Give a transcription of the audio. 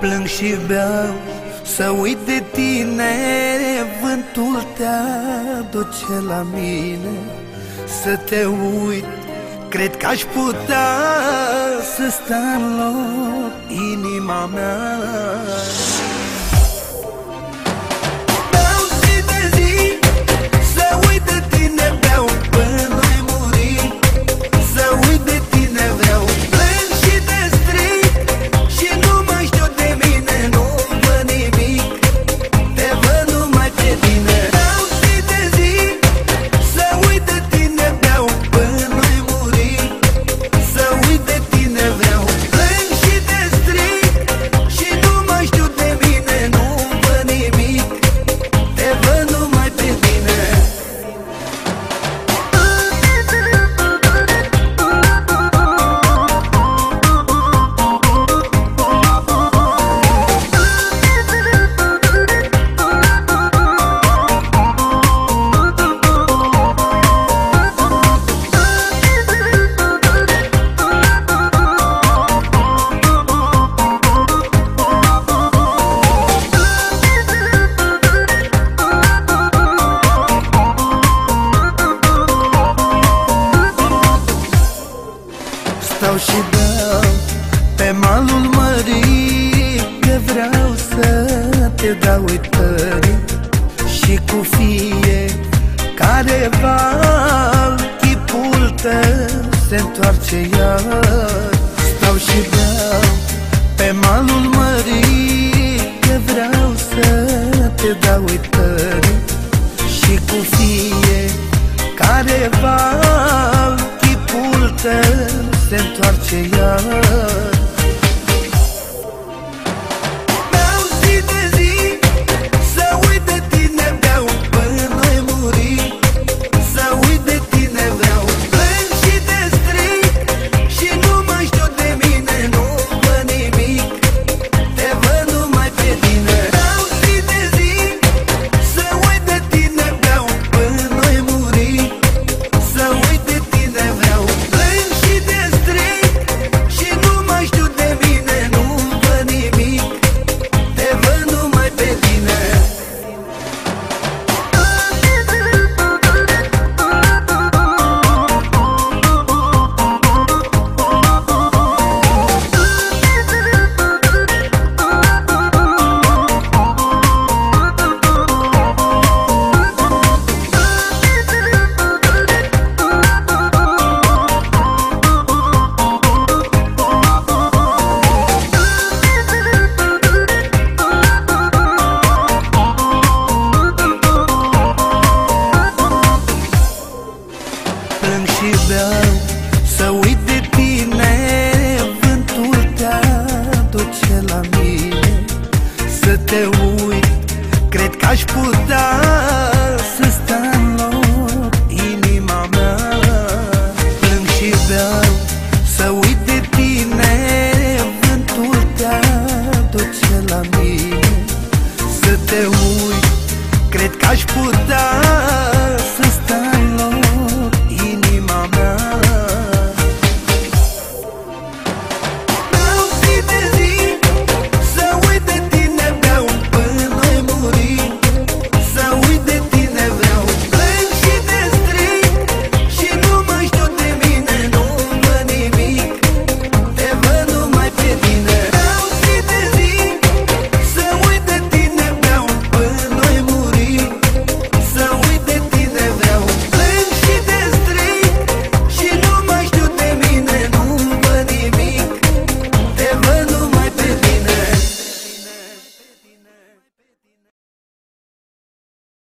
plâng și beau. Să uit de tine Vântul te aduce la mine. Să te uit Cred că aș putea să sta în loc inima mea și beau pe malul mării. Că vreau să te dau uitării Și cu fie care val Chipul tău se întoarce iar. Stau și beau pe malul mării. Că vreau să te dau uitării Și cu fie care val Chipul tău se întoarce iar